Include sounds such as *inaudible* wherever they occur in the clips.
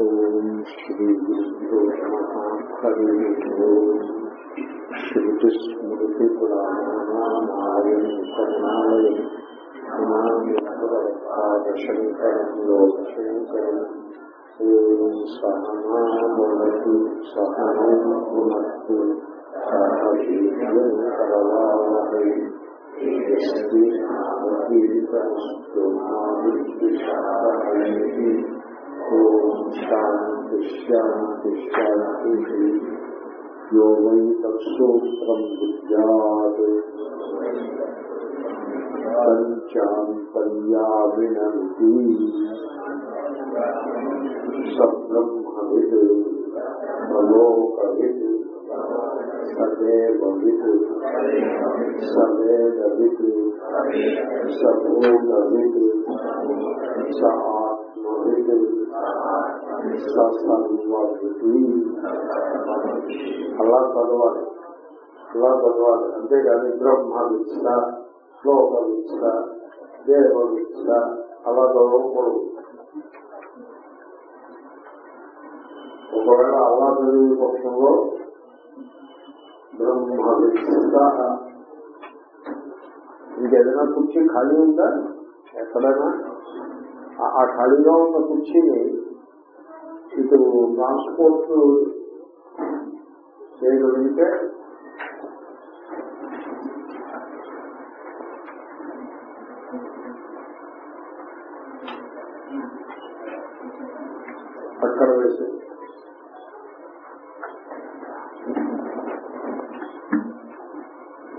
ఓం శ్రీ గురుభ్యో నమ. శృతిస్మృతి పురాణానామాలయం కరుణాలయం శంకరం లోకశంకరం ఓం సహనామవతు సహనం పునః సహ శాంతి శాంతి శాంతి యో తత్సూత్రం విద్యాత్ పంచాంతర్యావినమితి సబ్రహ్మవిత్ ప్రలోకవిత్ సదేవవిత్ సవేదవిత్ సభూతవిత్ స ఆత్మవిత్ సర్వవితి అలా చదవాలి అలా చదవాలి అంతేగాని బ్రహ్మ విత్స శ్లోక విత్స దేవ విత్స అలా చదవకూడదు ఒకవేళ అలా చదివే పక్షంలో బ్రహ్మ విత్స ఇంకేదైనా కుర్చీ ఖాళీ ఉందా ఎక్కడైనా ఆ ఖాళీగా ఉన్న కుర్చీని ఇటు ట్రాన్స్పోర్ట్ చేయగలిగితే అక్కడ వేసి.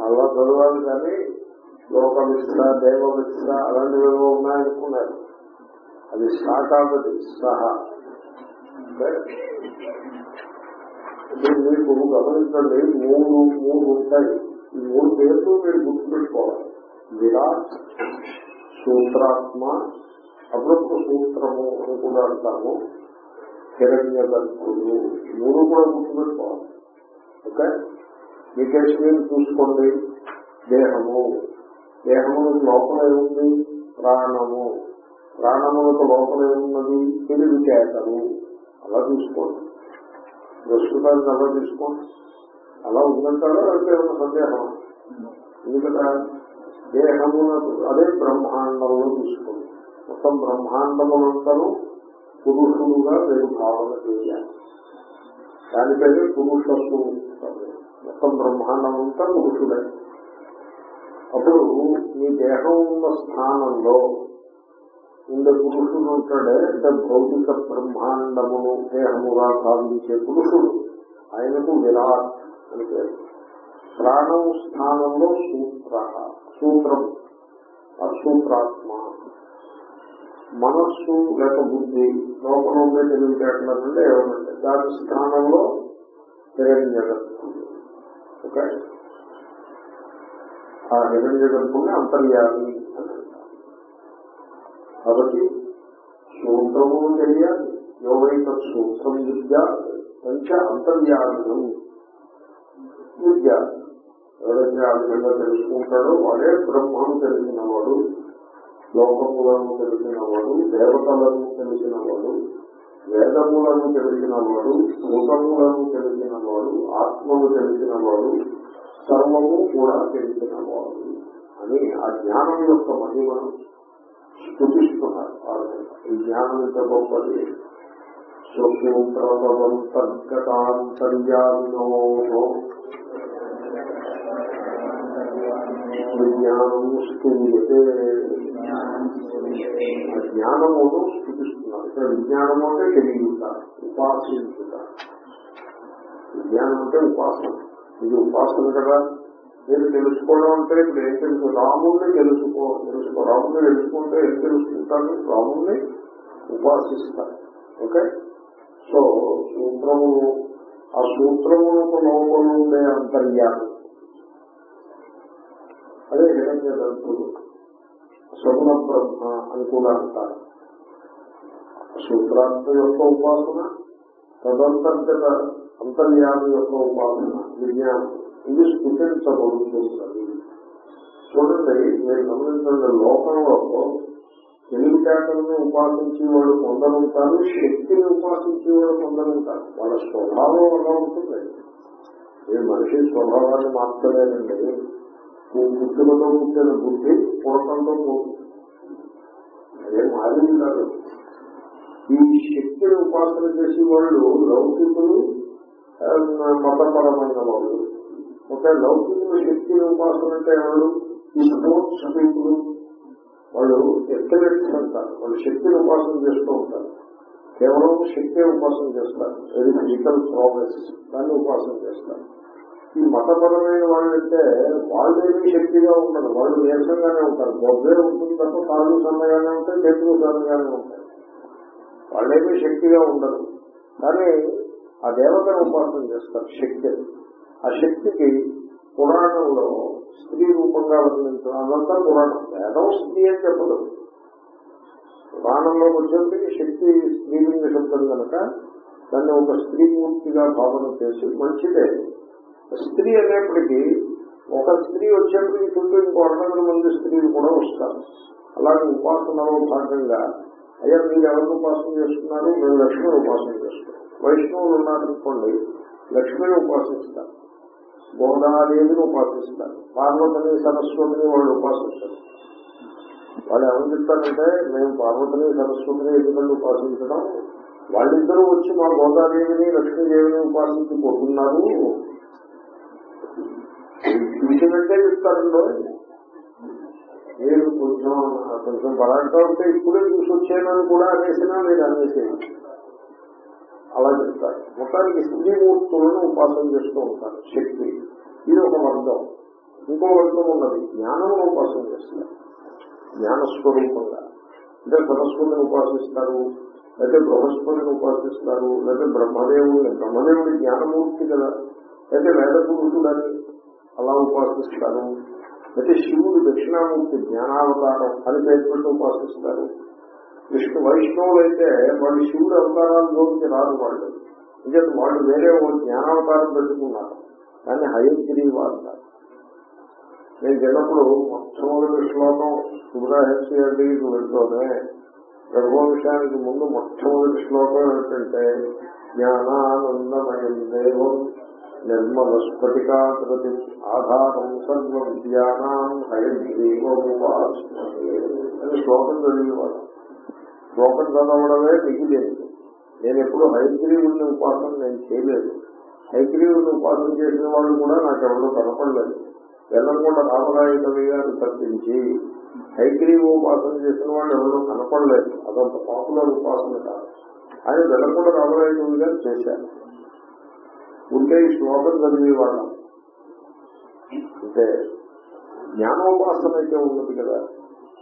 అలా చదవాలి కానీ లోక విశ్ర దేవ విశ్ర అలాంటివి ఏవో ఉన్నాయనుకున్నారు. అది శాఖాపతి సహా. మీకు గమనించండి మూడు మూడు ఉంటాయి. ఈ మూడు పేర్లు మీరు గుర్తుపెట్టుకోవాలి. విరాట్ సూత్రాత్మ అమృత సూత్రము అని కూడా అంటాము. హిరణ్య గర్భుడు మూడు కూడా గుర్తుపెట్టుకోవాలి. ఓకే? మీకేసి మీరు చూసుకోండి. దేహము. దేహములకు లోపల ఏముంది? ప్రాణము. ప్రాణములకు లోపలే ఉన్నది తెలివి చేతలు అలా చూసుకోండి. ప్రస్తుతానికి అలా తీసుకోండి అలా ఉందంటారా? అంటే ఒక సందేహం ఎందుకంటే దేహమునకు అదే బ్రహ్మాండంలో తీసుకోండి మొత్తం బ్రహ్మాండములంతను పురుషులుగా మీరు భావన చేయాలి దానికైతే పురుష మొత్తం బ్రహ్మాండం అంతా పురుషుడే. అప్పుడు మీ దేహం ఉన్న స్థానంలో ఉండే పురుషుడు ఉంటాడే అంటే భౌతిక బ్రహ్మాండమును దేహముగా సాధించే పురుషుడు. ఆయనకు విరాట్ అని పేరు. ప్రాణం స్థానంలో సూత్ర సూత్రం సూత్రాత్మ. మనస్సు లేక బుద్ధి లోపల ఉండే తెలివితేటలంటే ఏమనంటే దాని స్థానంలో హిరణ్య గర్భుడు ఓకే? ఆ హిరణ్య గర్భుని అంతర్యామి కాబట్టి సూత్రము తెలియాలి. యోగైక సూత్రం విద్య పంచ అంతర్యానం విద్య ఎవరైతే ఆ విధంగా తెలుసుకుంటాడో వాడే బ్రహ్మను తెలిసిన వాడు లోకములను తెలిసిన వాడు దేవతలను తెలిసిన వాడు వేదములను తెలిసిన వాడు భూతములను తెలిసిన వాడు ఆత్మను తెలిసిన వాడు సర్వము కూడా తెలిసిన వాడు అని ఆ జ్ఞానం యొక్క మహిమను స్థుతిస్తున్నారు ఈ జ్ఞానం యొక్క గొప్పది సూక్ష్మంతర్గతాంతర్యామినో విజ్ఞానం స్థూయతే జ్ఞానమును స్థుతిస్తున్నారు. ఇక్కడ విజ్ఞానము అంటే తెలియట ఉపాసించుట విజ్ఞానం అంటే ఉపాసన. ఇది ఉపాసన కదా. మీరు తెలుసుకోవడం అంటే ఇప్పుడు ఏం తెలుసు? రాముల్ని తెలుసుకో తెలుసుకో రాముల్ని తెలుసుకుంటే ఏం తెలుసుకుంటాను రాముల్ని ఉపాసిస్తాను ఓకే? సో సూత్రములు ఆ సూత్రములకు లోపల ఉండే అంతర్యాలు. అదే హిరణ్య దంతుడు సగుణ బ్రహ్మ అని కూడా అంటారు. సూత్రాంత యొక్క ఉపాసన తదంతర్గత అంతర్యామి యొక్క ఉపాసన విజ్ఞానం. ఇది స్థుతించబడుతున్నది చూడండి మీరు గమనించండి లోకంలో తెలివితేటలను ఉపాసించే వాళ్ళు కొందరుంటారు శక్తిని ఉపాసించే వాళ్ళు కొందరు ఉంటారు వాళ్ళ స్వభావం అలా ఉంటుంది. ఏ మనిషి స్వభావాన్ని మార్చలేదండి. బుద్ధిలతో పుట్టిన బుద్ధి పూర్వకంతో పోతుంది. అదే మారింది కాదు. ఈ శక్తిని ఉపాసన చేసే వాళ్ళు లౌకికులు మతపరమైన వాళ్ళు. ఒక లౌకిక శక్తిని ఉపాసన అంటే ఎవరు? ఈ స్పోర్ట్స్ పీపుల్ వాళ్ళు ఎక్సలెంట్స్ అంటారు వాళ్ళు శక్తిని ఉపాసన చేస్తూ ఉంటారు. కేవలం శక్తి ఉపాసన చేస్తారు. వెరీ ఫిజికల్ ప్రాబ్లమ్స్ దాన్ని ఉపాసన చేస్తారు. ఈ మతపరమైన వాళ్ళంటే వాళ్ళేమీ శక్తిగా ఉండదు వాళ్ళు నీరసంగానే ఉంటారు. బొబ్బే ఉంటుంది తప్ప కాళ్ళు సన్నగానే ఉంటాయి చేతులు సన్నగానే ఉంటాయి. వాళ్ళేమీ శక్తిగా ఉండరు. కానీ ఆ దేవతను ఉపాసన చేస్తారు. శక్తి. ఆ శక్తికి పురాణంలో స్త్రీ రూపంగా వర్ణించడం అదంతా పురాణం. వేదం స్త్రీ అని చెప్పదు పురాణంలోకి వచ్చేప్పటికి శక్తి స్త్రీలింగ శబ్దం కనుక దాన్ని ఒక స్త్రీ మూర్తిగా భావన చేసి మంచిదే. స్త్రీ అనేప్పటికీ ఒక స్త్రీ వచ్చేప్పటికి చుట్టూ ఇంకో అరవై మంది స్త్రీలు కూడా వస్తారు. అలాగే ఉపాసనలో భాగంగా అయ్యా మీరు ఎవరు ఉపాసన చేస్తున్నారు? మేము లక్ష్మిని ఉపాసన చేస్తున్నాం. వైష్ణవులు ఉన్నారనుకోండి లక్ష్మిని ఉపాసిస్తారు. గోదాదేవిని ఉపాసిస్తారు. పార్వతిని సరస్వతిని వాళ్ళు ఉపాసిస్తారు. వాళ్ళు ఏమని చెప్తారంటే మేము పార్వతిని సరస్వతిని ఎందుకంటే ఉపాసించడం? వాళ్ళిద్దరూ వచ్చి మా గోదాదేవిని లక్ష్మీదేవిని ఉపాసించుకుంటున్నారు ఇంటికంటే చెప్తారండో. మీరు కొంచెం కొంచెం బలాగా ఉంటే ఇప్పుడే చూసి వచ్చానని కూడా అనేసినా మీరు అనేసేయండి అలా చెప్తారు. మొత్తానికి స్త్రీమూర్తులను ఉపాసన చేస్తూ ఉంటారు. శక్తి. ఇది ఒక వర్గం. ఇంకో వర్గం ఉన్నది. జ్ఞానమును ఉపాసన చేస్తారు. జ్ఞానస్వరూపంగా. అంటే సరస్వతిని ఉపాసిస్తారు లేకపోతే బృహస్పతిని ఉపాసిస్తారు లేకపోతే బ్రహ్మదేవుని బ్రహ్మదేవుడి జ్ఞానమూర్తి కదా. లేకపోతే వేద పురుషుడని అలా ఉపాసిస్తారు. అయితే శివుడు దక్షిణామూర్తి జ్ఞానావతారం అని పేరు పెట్టి ఉపాసిస్తారు. విష్ణు వైష్ణవులు అయితే వాళ్ళు శివుడు అవతారాల్లోకి రాదు వాళ్ళు. అంటే వాళ్ళు వేరే ఒక జ్ఞానావతారం పెట్టుకున్నారు. కానీ హయగ్రీవ అంటారు నేను చిన్నప్పుడు మొట్టమొదటి శ్లోకం సుబ్రహస్యానికి వెళ్తూనే విషయానికి ముందు మొట్టమొదటి శ్లోకం ఏంటంటే జ్ఞానానందమయం దేవం నిర్మల స్ఫటికాకృతి ఆధారం సర్వ విద్యానాం హయగ్రీవముపాస్మహే అని శ్లోకం చదివేవాడు. శ్లోకం చదవడమే మిగిలేదు నేను ఎప్పుడు హైగ్రీవుని ఉపాసన నేను చేయలేదు. హైగ్రీవుని ఉపాసన చేసిన వాళ్ళు కూడా నాకు ఎవరో కనపడలేదు. వెల్లంకొండ రామరాయ కవి గారిని తప్పించి హైగ్రీవ ఉపాసన చేసిన వాళ్ళు ఎవరో కనపడలేదు. అదంత పాపులర్ ఉపాసన కాదు. ఆయన వెల్లంకొండ రామరాయ కవి గారు చేశారు ఉంటే ఈ శ్లోకం చదివేవాళ్ళం. అంటే జ్ఞానోపాసన అయితే ఉన్నది కదా.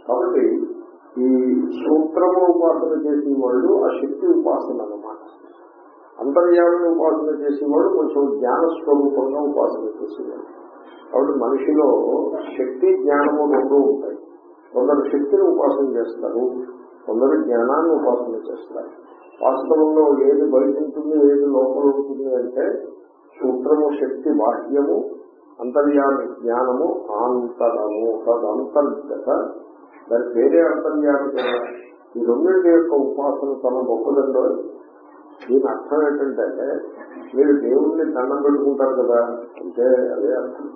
కాబట్టి ఈ సూత్రము ఉపాసన చేసే వాళ్ళు ఆ శక్తి ఉపాసన అనమాట అంతర్యామిని ఉపాసన చేసేవాడు కొంచెం జ్ఞాన స్వరూపంగా ఉపాసన చేసేవాడు కాబట్టి మనిషిలో శక్తి జ్ఞానము రెండు ఉంటాయి. కొందరు శక్తిని ఉపాసన చేస్తారు కొందరు జ్ఞానాన్ని ఉపాసన చేస్తారు. వాస్తవంలో ఏది బయట ఉంటుంది ఏది లోపల ఉంటుంది అంటే సూత్రము శక్తి బాహ్యము అంతర్యామి జ్ఞానము ఆంతరము తదంతర్గత దాని పేరే అంతర్యామి కదా. ఈ రెండింటి యొక్క ఉపాసన తన గొప్పదండో దీని అర్థం ఏంటంటే మీరు దేవుణ్ణి దండం పెట్టుకుంటారు కదా అంటే అదే అర్థం.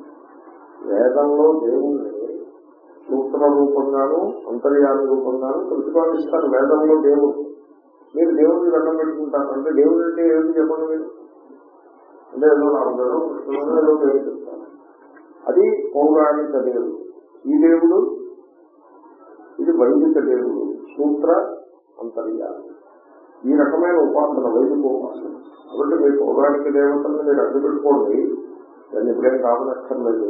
వేదంలో దేవుణ్ణి సూత్ర రూపంగాను అంతర్యామి రూపంగాను ప్రతిపాదిస్తారు వేదంలో దేవుడు. మీరు దేవుడిని దండం పెట్టుకుంటారు. అంటే దేవుడు అంటే ఏమిటి చెప్పండి మీరు? అంటే ఏదో రాముడు కృష్ణుడు ఏదో పేరు చెప్తారు. అది పౌరాణిక దేవుడు. ఈ దేవుడు ఇది వైదిక దేవుడు సూత్ర అంతర్యామి. ఈ రకమైన ఉపాసన వైదిక ఉపాసన. కాబట్టి మీ పౌరాణిక దేవతలను మీరు అడ్డు పెట్టుకోండి. దాన్ని ఇప్పుడేం కావనక్కర్లేదు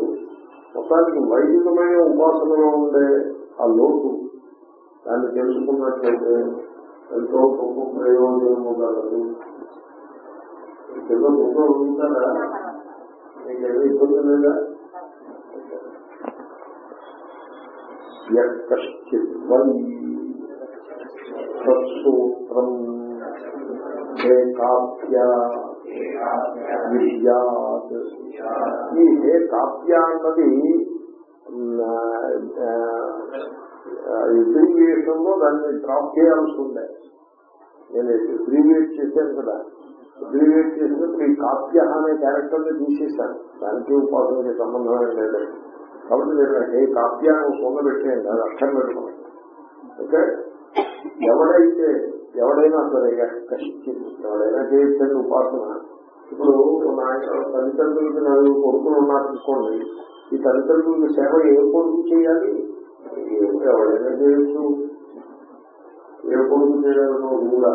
మొత్తానికి వైదికమైన ఉపాసనలో ఉండే ఆ లోటు దాన్ని తెలుసుకున్నట్లయితే ఎంతో గొప్ప ప్రయోజనము కలదు. ఏదో గొప్ప ఉంటారా *laughs* మీకేమీ ఇబ్బంది లేదా? *laughs* సూత్రం హే ఈ హే కాప్య అన్నది ఎగ్రిగేషన్ దాన్ని డ్రాప్ చేయాల్సి ఉండే. నేను అబ్రివియేట్ చేశాను కదా. అబ్రివియేట్ చేసినప్పుడు ఈ కాప్య అనే క్యారెక్టర్ని తీసేశాను. దానికి ఉపాసనకి సంబంధం లేదండి. కాబట్టి నేను ఏ కావ్యాన్ని అని సొంత పెట్టేయండి అది అర్థం పెట్టుకోండి ఓకే? ఎవడైతే ఎవడైనా సరే కష్టి ఎవడైనా చేయొచ్చండి ఉపాసన. ఇప్పుడు నాయన తల్లిదండ్రులకి నలుగురు కొడుకులు ఉన్నారు తీసుకోండి ఈ తల్లిదండ్రులకి సేవ ఏ కొడుకు చేయాలి? ఎవడైనా చేయొచ్చు. ఏ కొడుకు చేయాలనో కూడా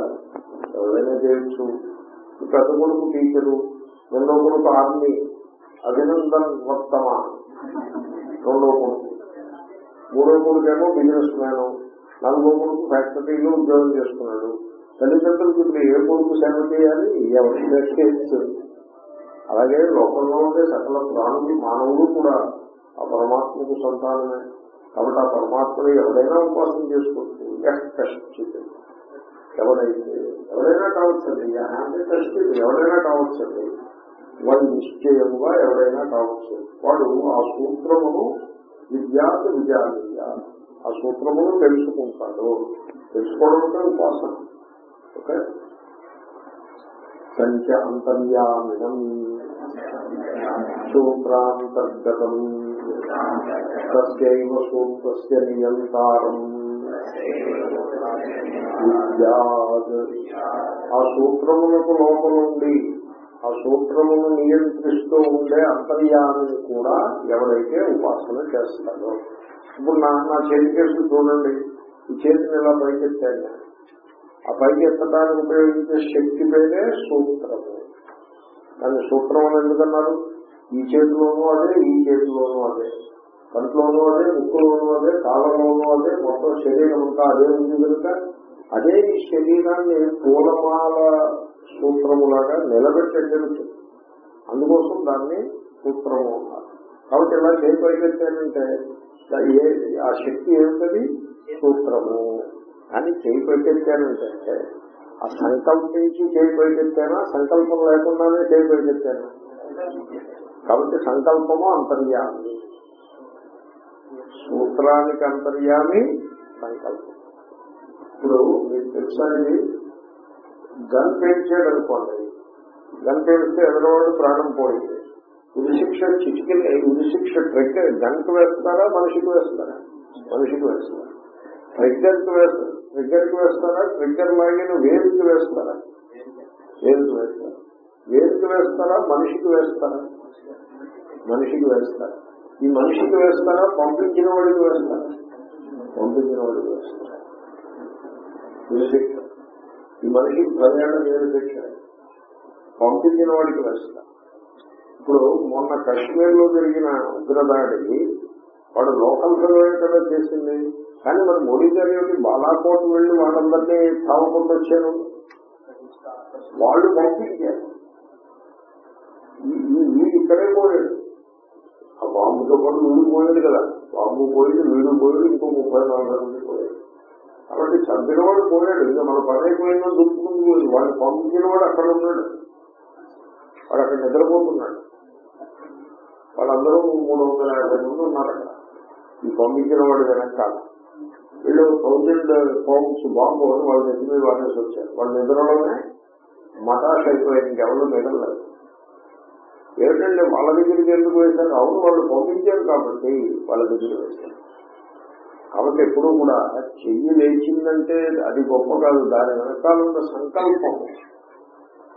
ఎవరైనా చేయొచ్చు. పెద్ద కొడుకు టీచరు రెండో కొడుకు ఆర్మీ అభినందన్ వర్తమ రెండో కొడుకు. మూడో కొడుకేమో బిజినెస్ మ్యాన్ నాలుగో కొడుకు ఫ్యాక్టరీలో ఉద్యోగం చేస్తున్నాడు. తల్లిదండ్రులకు ఇప్పుడు ఏ కొడుకు సేవ చేయాలి? ఎవరైనా చేయొచ్చు? అలాగే లోకంలో ఉండే సకల ప్రాణులు మానవులు కూడా ఆ పరమాత్మకు సంతానమే. కాబట్టి ఆ పరమాత్మని ఎవరైనా ఉపాసన చేసుకోవచ్చు. కష్టించింది ఎవరైతే ఎవరైనా కావచ్చండి అంటే కష్టి ఎవరైనా కావచ్చండి వాడు నిశ్చయముగా ఎవరైనా కావచ్చు వాడు ఆ సూత్రమును విద్యా విద్యార్థి ఆ సూత్రమును తెలుసుకుంటాడు. తెలుసుకోవడం అంటే ఉపాసన. ఓకే? సంచ అంతర్యామినం సూత్రాంతర్గతం తస్యైవ సూత్రస్య నియంతారం విద్యాత్ ఆ సూత్రములకు లోపలుండి ఆ సూత్రమును నియంత్రిస్తూ ఉండే అంతర్యాన్ని కూడా ఎవరైతే ఉపాసన చేస్తారో. ఇప్పుడు నా నా చేతి కేసు చూడండి. ఈ చేతిని ఇలా పైకెత్తాను ఆ పైకెత్తడానికి ఉపయోగించే శక్తి పేరే సూత్రము. దాని సూత్రం అని ఎందుకన్నారు? ఈ చేతిలోనూ అదే ఈ చేతిలోనూ అదే. కంట్లోనూ అదే ముక్కులోనూ అదే కాలంలోనూ అదే మొత్తం శరీరం అంతా అదే ఉంది కనుక అదే ఈ శరీరాన్ని పూలమాల సూత్రములాగా నిలబెట్టేది అందుకోసం దాన్ని సూత్రము అన్నారు కాబట్టి ఇలా చేయి పైకెత్తానంటే ఏ ఆ శక్తి ఏమిటది? సూత్రము. అని చేయి పైకెత్తానంటే ఆ సంకల్పించి చేయి పైకెత్తానా సంకల్పం లేకుండానే చేయి పైకెత్తాను కాబట్టి సంకల్పము అంతర్యామి. సూత్రానికి అంతర్యామి సంకల్పం. ఇప్పుడు మీకు తెలుసా ఇది? గన్ పేల్చాడు అనుకోండి గన్ పేలిస్తే ఎదురవాడు ప్రాణం పోయింది ఉరిశిక్ష చిటికల్ ఉరిశిక్ష ట్రెక్ గన్కి వేస్తారా మనిషికి వేస్తారా? మనిషికి వేస్తారా? ట్రిగ్గర్కి వేస్తారు ట్రిగ్గర్కి వేస్తారా ట్రిగ్గర్ లాగిన వేలుకి వేస్తారా? వేరుకి వేస్తారా? వేరుకి వేస్తారా మనిషికి వేస్తారా? మనిషికి వేస్తారా? ఈ మనిషికి వేస్తారా పంపించిన వాడికి వేస్తారా? పంపించిన వాడికి వేస్తారా? ఉరిశిక్ష ఈ మనిషి ప్రయాణం ఏడు పెట్టాడు పంపించిన వాడికి వేస్తా ఇప్పుడు మొన్న కాశ్మీర్లో జరిగిన ఉగ్రదాడి వాడు లోకల్ సర్వే కదా చేసింది. కానీ మరి మోడీ గారి యొక్క బాలాకోట్ వెళ్ళి వాళ్ళందరినీ చావకుండా వచ్చారు. వాళ్ళు పంపించారు. వీడు ఇక్కడే పోయాడు. ఆ బాంబుతో పాటు వీడు పోయాడు కదా. బాంబు పోయింది వీడు పోయాడు ఇంకో ముప్పై నాలుగు మంది పోయాడు. కాబట్టి చంపిన వాడు పోయాడు. ఇంకా మన పని అయిపోయిందని దుఃఖుకుంది వాడు వాడిని పంపించిన వాడు అక్కడ ఉన్నాడు. వాడు అక్కడ నిద్రపోతున్నాడు. వాళ్ళందరూ మూడు వందల యాభై మంది ఉన్నారు అక్కడ. ఈ పంపించిన వాడు వెనకాల వీళ్ళు థౌజండ్ పౌండ్స్ బాంబు అని వాళ్ళ నిద్ర మీద వాడేసి వచ్చారు. వాళ్ళ నిద్రలోనే మటాష్ అయిపోయింది ఇంకెవరు మిగలలేదు. ఏమిటంటే వాళ్ళ దగ్గరికి ఎందుకు వేశారు అవును వాళ్ళు పంపించారు కాబట్టి వాళ్ళ దగ్గర వేశారు కాబట్టి ఎప్పుడూ కూడా చెయ్యి లేచిందంటే అది గొప్ప కాదు. దాని వెనకాల ఉన్న సంకల్పం.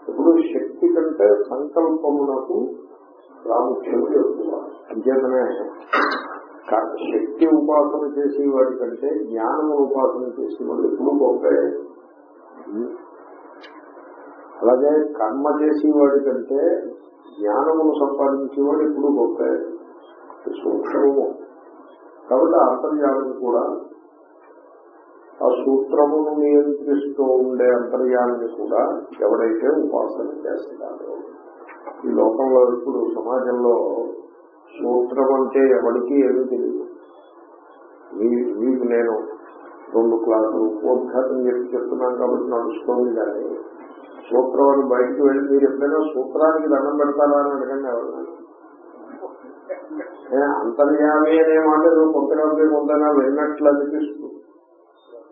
ఇప్పుడు శక్తి కంటే సంకల్పమునకు ప్రాముఖ్యం ఎక్కువ. అంచేతనే శక్తి ఉపాసన చేసే వాటి కంటే జ్ఞానము ఉపాసన చేసేవాడు ఎప్పుడు గొప్ప. అలాగే కర్మ చేసే చేసేవాడి కంటే జ్ఞానమును సంపాదించేవాడు ఎప్పుడు గొప్ప. సూక్ష్మము. కాబట్టి అంతర్యాలను కూడా ఆ సూత్రమును నియంత్రిస్తూ ఉండే అంతర్యామిని కూడా ఎవడైతే ఉపాసన చేస్తాడో ఈ లోకంలో ఇప్పుడు సమాజంలో సూత్రం అంటే ఎవరికి ఏమీ తెలియదు. మీకు నేను రెండు క్లాసులు ఉద్ఘాతం చెప్పి చెప్తున్నాను కాబట్టి నడుస్తుంది కానీ సూత్రం అని బయటకు వెళ్ళి మీరు ఎప్పుడైనా సూత్రానికి దండం పెడతారా అని అడగండి ఎవరు అంతర్యామి అనే మాట కొత్తగా కొంతగా విన్నట్లు అనిపిస్తుంది.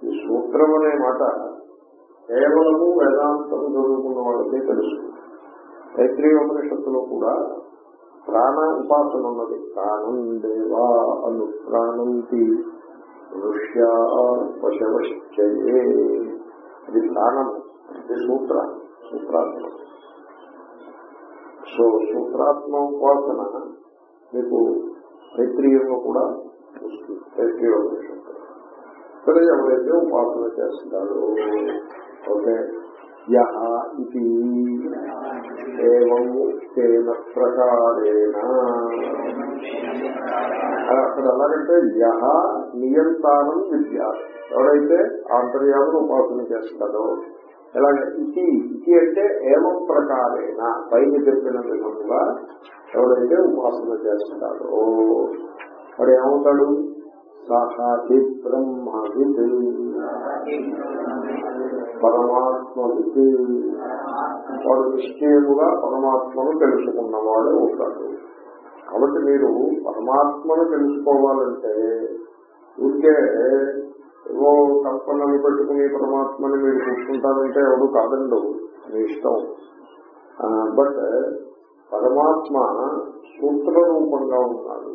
ఈ సూత్రం అనే మాట కేవలము వేదాంతం చదువుకున్న వాళ్ళకే తెలుసు. తైత్రీయోపనిషత్తులో కూడా ప్రాణ ఉపాసన ఉన్నది. ప్రాణం దేవా అను ప్రాణంతి ఋష్య వశవశ్చయే అది ప్రాణము అది సూత్ర సూత్రాత్మ. సో సూత్రాత్మ ఉపాసన మీకు తైత్రీయంలో కూడా వస్తుంది. తైత్రీయోపనిషత్తు సరే ఎవరైతే ఉపాసన చేస్తారో ఓకే. యహ ఇది ఏవం తేన ప్రకారేణ. అక్కడ ఎలాగంటే యహ నియంతానం విద్య. ఎవరైతే ఆంతర్యాలను ఉపాసన చేస్తాడో ఎలాగే ఇది ఇది అంటే ఏమం ప్రకారేణ. పైన చెప్పిన విధంగా ఎవరైతే ఉపాసన చేస్తాడో వాడు ఏమవుతాడు? సహాది బ్రహ్మవిద్ పరమాత్మవిద్ వాడు నిశ్చయముగా పరమాత్మను తెలుసుకున్నవాడు అవుతాడు కాబట్టి మీరు పరమాత్మను తెలుసుకోవాలంటే ఊరికే ఏవో కల్పనలు పెట్టుకుని పరమాత్మని మీరు చూసుకుంటారంటే ఎవరు కాదండు మీ ఇష్టం. బట్ పరమాత్మ సూత్ర రూపంగా ఉన్నాడు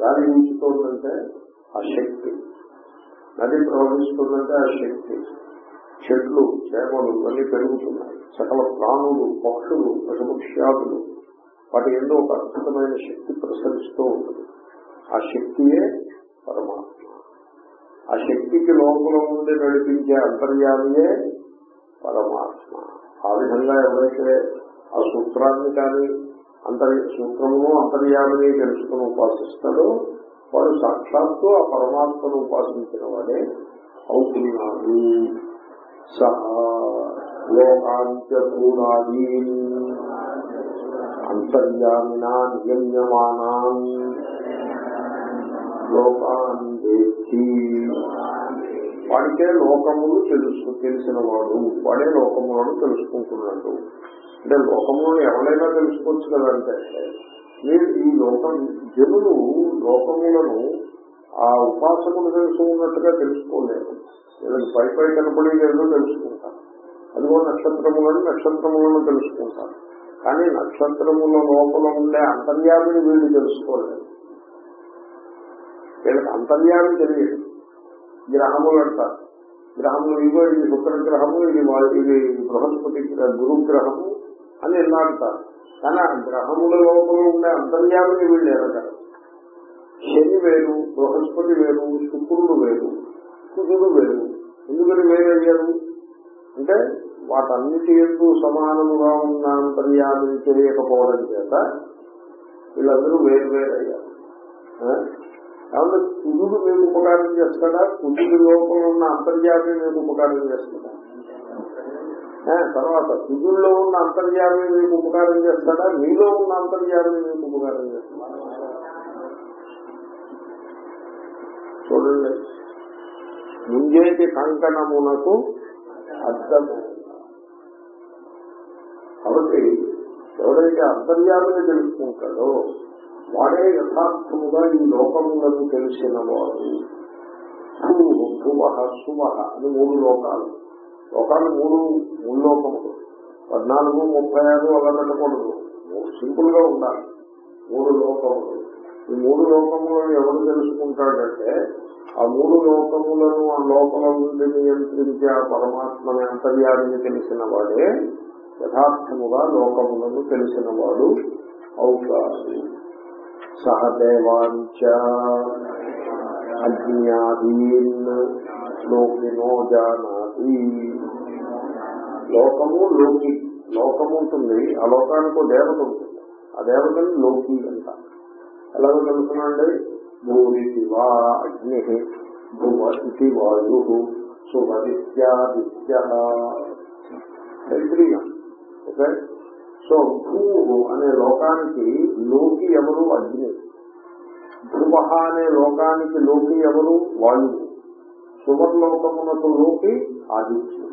దాని ఉంచుతోందంటే ఆ శక్తి. నది ప్రవహిస్తుందంటే ఆ శక్తి. చెట్లు చేపలు ఇవన్నీ పెరుగుతున్నాయి. సకల ప్రాణులు పక్షులు పశుపక్ష్యాదులు వాటి ఎన్నో ఒక అద్భుతమైన శక్తి ప్రసరిస్తూ ఉంటుంది. ఆ శక్తియే పరమాత్మ. ఆ శక్తికి లోపల ఉండి నడిపించే అంతర్యామియే పరమాత్మ. ఆ విధంగా ఎవరైతే ఆ సూత్రాన్ని కానీ అంతర్ సూత్రమును అంతర్యామిని తెలుసుకుని ఉపాసిస్తాడో వాడు సాక్షాత్తు ఆ పరమాత్మను ఉపాసించిన వాడే అవుతున్నాడు సహా లోకాంత్యూరాదీ అంతర్యామినా నియమ్యమానా. లోకాన్ వేత్తి వాడికే లోకములు తెలుసు తెలిసిన వాడు వాడే లోకములను తెలుసుకుంటున్నాడు. అంటే లోకములను ఎవరైనా తెలుసుకోవచ్చు కదంటే మీరు ఈ లోకం జనులు లోకములను ఆ ఉపాసకులు తెలుసుకున్నట్టుగా తెలుసుకోలేరు. వీళ్ళకి పై పై కనపడేదేదో తెలుసుకుంటారు. అదిగో నక్షత్రములను నక్షత్రములను తెలుసుకుంటారు. కానీ నక్షత్రముల లోపల ఉండే అంతర్యామిని వీళ్ళు తెలుసుకోలేదు వీళ్ళకి అంతర్యామి తెలియదు. గ్రహములు అంటారు. గ్రహములు ఇవో ఇది శుక్ర గ్రహము ఇది ఇది బృహస్పతి గురు గ్రహము అని ఎన్నంటారు అంటారు. కానీ ఆ గ్రహముల లోపల ఉండే అంతర్యామిని వీళ్ళు ఎరగారు. శని వేరు బృహస్పతి వేరు శుక్రుడు వేరు కుజుడు వేరు. ఎందుకని వేరయ్యారు అంటే వాటన్నిటి ఎందు సమానముగా ఉన్న అంతర్యామిని తెలియకపోవడం చేత వీళ్ళందరూ వేరు వేరయ్యారు కాబట్టి కుజుడు మీకు ఉపకారం చేస్తాడా? కుజుడు లోపల ఉన్న అంతర్యామి మీకు ఉపకారం చేస్తాడా? తర్వాత కుజుల్లో ఉన్న అంతర్యామి మీకు ఉపకారం చేస్తాడా? మీలో ఉన్న అంతర్యామి మీకు ఉపకారం చేస్తాడా? చూడండి. ముంజేటి కంకణమునకు అర్థము. కాబట్టి ఎవరైతే అంతర్యామిని తెలుసుకుంటాడో వాడే యథార్థముగా ఈ లోకములను తెలిసిన వాడు. భూ భువ అని మూడు లోకాలు. లోకాలు మూడు మూడు లోకములు. పద్నాలుగు ముప్పై ఆరు అలా పెట్టకూడదు. సింపుల్గా ఉండాలి. మూడు లోకములు. ఈ మూడు లోకములను ఎవరు తెలుసుకుంటాడంటే ఆ మూడు లోకములను ఆ లోపల నుండి నియంత్రించే ఆ పరమాత్మని అంతర్యాన్ని తెలిసిన వాడే యథార్థముగా లోకములను తెలిసిన వాడు. అవుతాడు సహదేవాంచ అజ్ఞాదీన్ లోకినో జానాతి లోకము లోకి లోకము ఉంటుంది. ఆ లోకానికి ఒక దేవత ఉంటుంది. ఆ దేవతని లోకి అంట. ఎలాగో తెలుసునండి భూరితి వా అగ్ని భువ ఇది వాయు సువరిత్యాదిత్య తైత్రీయం ఓకే? సో భూ అనే లోకానికి లోకి ఎవరు? అగ్ని. ధ్రువ అనే లోకానికి లోకి ఎవరు? వాయువు. సువర్లోకమునకు లోకి ఆదిత్యుడు.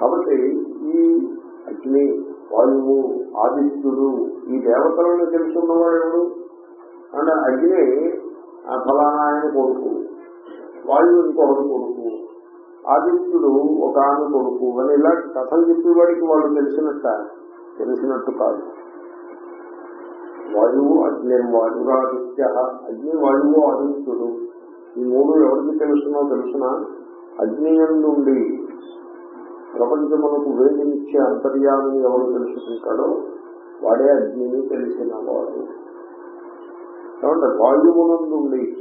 కాబట్టి ఈ అగ్ని వాయువు ఆదిత్యుడు ఈ దేవతలను తెలుసుకున్నవాడు ఎవడు అంటే అగ్ని ఆ ఫలానా ఆయన కొడుకు. వాయువు ఇంకొకటి కొడుకు. ఆదిత్యుడు ఒక ఆమె కొడుకు. అని ఇలా కథలు చెప్పేవాడికి వాళ్ళు తెలిసినట్ట. తెలిసినట్టు కాదు. వాయువు అగ్ని వాయురాదిత్య అగ్ని వాయువు ఆదిత్యుడు. ఈ మూడు ఎవరికి తెలుసునో తెలిసిన? అగ్ని నుండి ప్రపంచమునకు వేడినిచ్చే అంతర్యాన్ని ఎవరు తెలుసుకుంటాడో? వాడే అగ్నిని తెలిసిన వాడు. కాబట్టి వాయువునందుండి.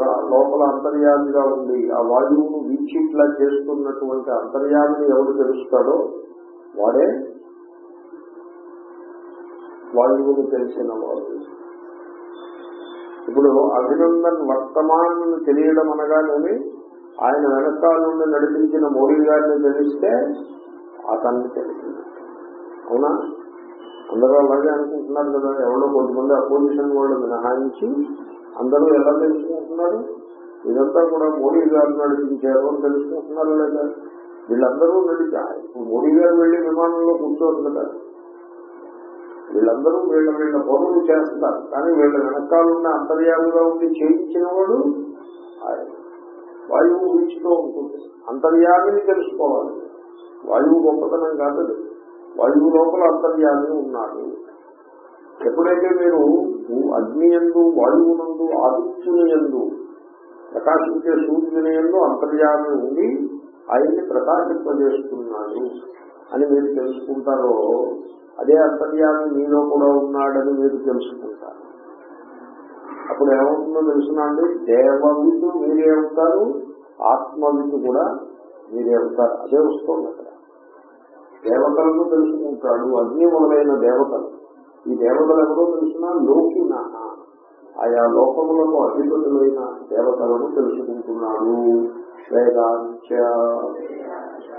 లోపల అంతర్యామిగా ఉండి ఆ వాయువును వీచిట్లా చేస్తున్నటువంటి అంతర్యామిని ఎవరు తెలుస్తాడో? వాడే వాయువును తెలిసిన వాడు ఇప్పుడు అభినందన్ వర్తమానం తెలియడం అనగానే ఆయన వెనకాల నుండి నడిపించిన మోడీ గారిని తెలిస్తే అతన్ని తెలిసింది. అవునా? అందరూ అలాగే అనుకుంటున్నారు కదా ఎవరో కొంతమంది అపోజిషన్ వాళ్ళు మినహాయించి అందరూ ఎలా తెలుసుకుంటున్నారు? ఇదంతా కూడా మోడీ గారు నడిపించారు అని తెలుసుకుంటున్నారు లేదా? వీళ్ళందరూ నడిచా మోడీ గారు వెళ్ళి విమానంలో కూర్చోరు కదా. వీళ్ళందరూ వీళ్ళ వీళ్ళ పనులు చేస్తారు కానీ వీళ్ళ వెనకాలన్న అంతర్యాలుగా ఉండి చేయించిన వాడు వాయువు వీచుతూ ఉంటుంది. అంతర్యామిని తెలుసుకోవాలి. వాయువు గొప్పతనం కాదు వాయువు లోపల అంతర్యామి ఉన్నాడు. ఎప్పుడైతే మీరు అగ్ని ఎందు వాయువునందు ఆదిత్యుని ఎందు ప్రకాశించే సూర్యుని ఎందు అంతర్యామి ఉండి ఆయన్ని ప్రకాశింపజేస్తున్నాడు అని మీరు తెలుసుకుంటారో అదే అంతర్యామి మీలో కూడా ఉన్నాడని మీరు తెలుసుకుంటారు. అప్పుడు ఏమవుతుందో తెలుసునండి దేవవిధు మీరే అవుతారు ఆత్మవిధు కూడా మీరే అవుతారు అదే వస్తుంది అక్కడ. దేవతలను తెలుసుకుంటాడు అగ్ని మొదలైన దేవతలు. ఈ దేవతలు ఎవరో తెలిసినా? లోకిన. ఆయా లోకములకు అధిపతులైన దేవతలను తెలుసుకుంటున్నాడు. వేదాంచ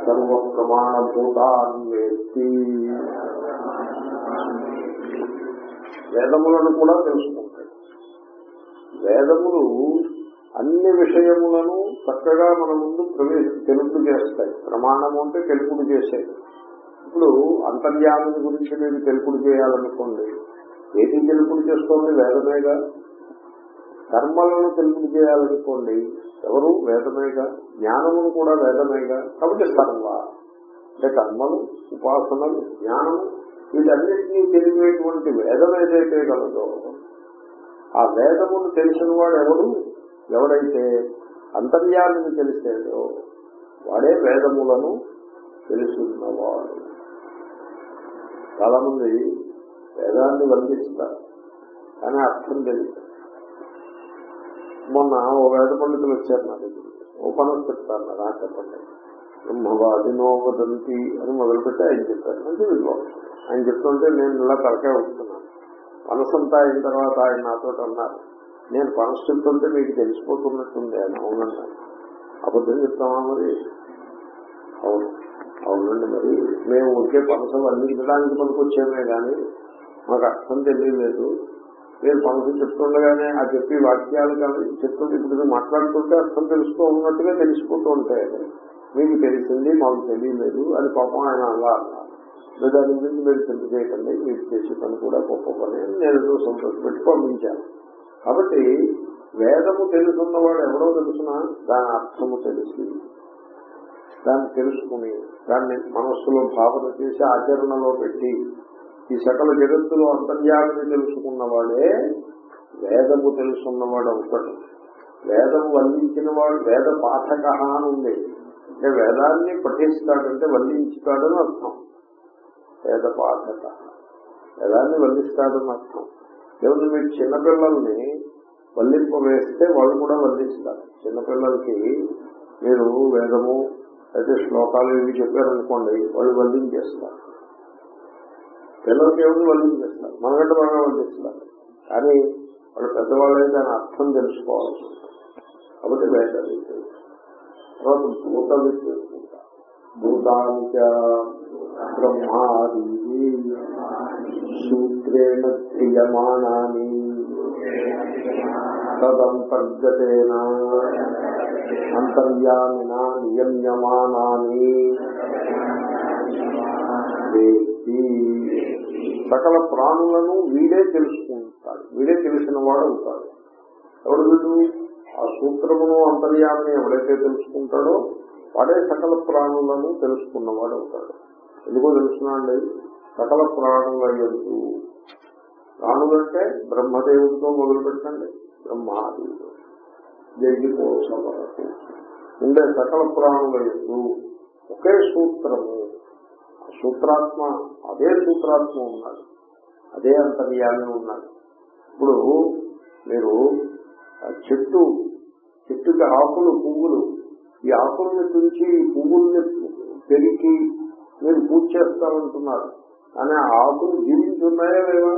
సర్వ ప్రమాణభూతాన్వేత్తి వేదములను కూడా తెలుసుకుంటాడు వేదములు అన్ని విషయములను చక్కగా మన ముందు ప్రవేశ తెలుపు చేస్తాయి. ప్రమాణము అంటే తెలుపుడు చేసేది. ఇప్పుడు అంతర్యామిని గురించి మీరు తెలుపుడు చేయాలనుకోండి ఏది తెలుపుడు చేసుకోండి వేదమేగా? కర్మలను తెలుపుడు చేయాలనుకోండి ఎవరు? వేదమేగా? జ్ఞానమును కూడా వేదమేగా? కాబట్టి సర్వ అంటే కర్మలు ఉపాసనలు జ్ఞానము వీటన్నింటినీ తెలిపేటువంటి వేదం ఏదైతే కలదో ఆ వేదమును తెలిసిన వాడు ఎవడు? ఎవడైతే అంతర్యాలను తెలిసేదో వాడే వేదములను తెలుసున్నవాడు. చాలా మంది వేదాన్ని వర్ణిస్తారు కానీ అర్థం తెలియదు. మొన్న ఓ వేద పండితులు వచ్చారు నా దగ్గర ఓ పనులు చెప్తారు నా నాకు చెప్పండి బ్రహ్మవాదినో వదంతి అని మొదలుపెట్టి ఆయన చెప్పారు. మంచి విద్వాంసుడు ఆయన చెప్తుంటే నేను ఇలా తలకే వస్తున్నాను పనసంతా అయిన తర్వాత ఆయన నాతో అన్నారు నేను పనసు చెప్తుంటే మీకు తెలిసిపోతున్నట్టుంది ఆయన అవునంటాను అబద్ధం చెప్తామా మరి? అవును. అవునండి మరి. మేము ఒకే పనసం అందించడానికి పనికొచ్చామే కానీ మాకు అర్థం తెలియలేదు. మీరు పనసు చెప్తుండగానే ఆ చెప్పి వాక్యాలు కానీ చెప్తుంటే ఇప్పుడు మాట్లాడుతుంటే అర్థం తెలుస్తూ ఉన్నట్టుగా తెలిసిపోతూ ఉంటాయి. మీకు తెలిసింది మాకు తెలియలేదు అని పాపం ఆయన అలా అన్నారు. మీరు దాని గురించి మీరు చింత చేయకండి మీరు చేసే పని కూడా గొప్ప పని అని నేను సంతోషపెట్టి పంపించాను. కాబట్టి వేదము తెలుసున్నవాడు ఎవరో తెలుసునా? దాని అర్థము తెలిసి దాన్ని తెలుసుకుని దాన్ని మనస్సులో భావన చేసి ఆచరణలో పెట్టి ఈ సకల జగత్తులో అంతర్యామిని తెలుసుకున్నవాడే వేదము తెలుసున్నవాడు అవుతాడు. వేదము వల్లించిన వాడు వేద పాఠక అని ఉంది. అంటే వేదాన్ని పఠిస్తాడంటే వల్లించుతాడని అర్థం. వేద బాధ్యత. వేదాన్ని వల్లిస్తాడని అర్థం. దేవుని మీరు చిన్నపిల్లల్ని వల్లింప వేస్తే వాళ్ళు కూడా వల్లిస్తారు. చిన్నపిల్లలకి మీరు వేదము అయితే శ్లోకాలు ఇవి చెప్పారనుకోండి వాళ్ళు వల్లించేస్తారు. పిల్లలకి ఏమి వల్లించేస్తారు? మనకంటే బాగా వల్లిస్తారు. కానీ వాళ్ళు పెద్దవాళ్ళైతే దాని అర్థం తెలుసుకోవాల్సి ఉంటుంది కాబట్టి వేద. తర్వాత భూత విద్య తెలుసుకుంటారు భూతాంచ బ్రహ్మాది సూత్రేణ క్రియమాణాన్ని తదంతర్గతేన అంతర్యామిన నియమ్యమానాన్ని వేత్తి. సకల ప్రాణులను వీడే తెలుసుకుంటాడు. వీడే తెలిసిన వాడు అవుతాడు. ఎవడు వీడు? ఆ సూత్రమును అంతర్యామిని ఎవడైతే తెలుసుకుంటాడో వాడే సకల ప్రాణులను తెలుసుకున్నవాడు అవుతాడు. ఎందుకో తెలుసుకున్నాండి సకల ప్రాణుల ఎందు ప్రాణులంటే బ్రహ్మదేవుడితో మొదలు పెట్టండి. బ్రహ్మాదేవుడు. జగిపోసం వరకు ఉండే సకల ప్రాణుల ఎందు ఒకే సూత్రము. ఆ సూత్రాత్మ అదే సూత్రాత్మ ఉన్నాడు అదే అంతర్యాన్ని ఉన్నాడు ఇప్పుడు మీరు ఆ చెట్టు చెట్టుకి ఆకులు పువ్వులు. ఈ ఆకుల్ని తుంచి ఈ పువ్వుల్ని పెరిగి మీరు పూజ చేస్తామంటున్నారు కానీ ఆ ఆకులు జీవించి ఉన్నాయా లేవా?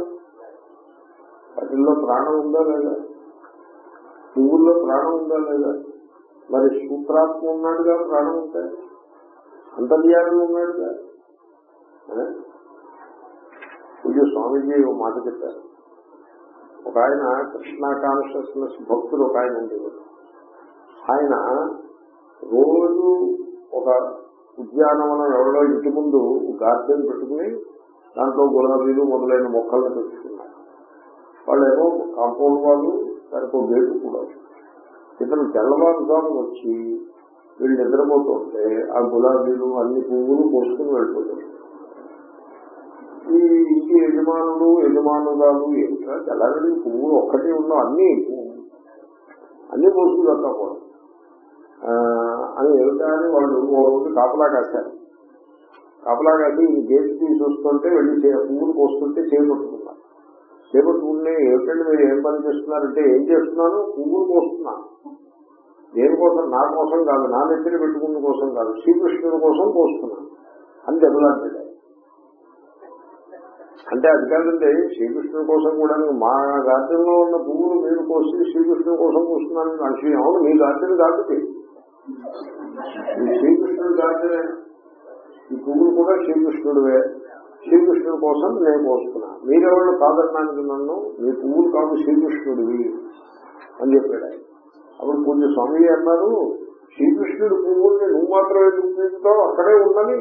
వాటిల్లో ప్రాణం ఉందా లేదా? పువ్వుల్లో ప్రాణం ఉందా లేదా? మరి సూత్రాత్మ ఉన్నాడుగా ప్రాణం ఉంటాయి అంతర్యామి ఉన్నాడుగా? పూజ స్వామీజీ ఓ మాట చెప్పారు. ఒక ఆయన కృష్ణ కాన్షియస్నెస్ భక్తుడు ఒక ఆయన ఉండేవాడు. ఆయన రోజు ఒక ఉద్యానవనం ఎవరో ఇంటి ముందు గార్డెన్ పెట్టుకుని దాంట్లో గులాబీలు మొదలైన మొక్కలను పెట్టుకున్నారు వాళ్ళేమో కాంపౌండ్ వాళ్ళు దానికి ఒక గేటు కూడా. ఇతను తెల్లవారుజాము వచ్చి వీళ్ళు నిద్రపోతుంటే ఆ గులాబీలు అన్ని పువ్వులు కోసుకుని వెళ్ళిపోతారు. ఈ ఇంటి యజమానులు యజమానురాలు ఏమిటా తెల్లగడి పువ్వులు ఒక్కటే ఉన్నా అన్ని అన్ని పోసుకుని వెళ్ళకూడదు అని వెళ్తాయని వాళ్ళు ఓ రోజు కాపలా కాశారు. కాపలా కాసి ఈ గేట్ తీసి వెళ్ళి చే- పువ్వులు కోస్తుంటే చేపట్టుకున్నారు చేపట్టుకుంటే ఏమిటండి మీరు ఏం పని చేస్తున్నారంటే ఏం చేస్తున్నాను? పువ్వులు కోస్తున్నాను దేనికోసం? నా కోసం కాదు నా నెత్తిన పెట్టుకున్న కోసం కాదు శ్రీకృష్ణుడి కోసం కోస్తున్నాను అని దెబ్బలాంటాడు అంటే అది కాదండి శ్రీకృష్ణుడి కోసం కూడా మా గార్డెన్లో ఉన్న పువ్వులు మీరు కోసి శ్రీకృష్ణుడి కోసం కోస్తున్నాను అంటే అవును మీ గార్డెన్ కాదు ఇది. ఈ శ్రీకృష్ణుడి ఈ పువ్వులు కూడా శ్రీకృష్ణుడువే. శ్రీకృష్ణుడి కోసం నేను కోస్తున్నా మీరెవరు కాదనడానికి నన్ను? మీ పువ్వులు కాదు శ్రీకృష్ణుడివి అని చెప్పాడు ఆయన. అప్పుడు పూజ స్వామి అన్నారు శ్రీకృష్ణుడి పువ్వుల్ని నువ్వు మాత్రమే ఎందుకు అక్కడే ఉండని?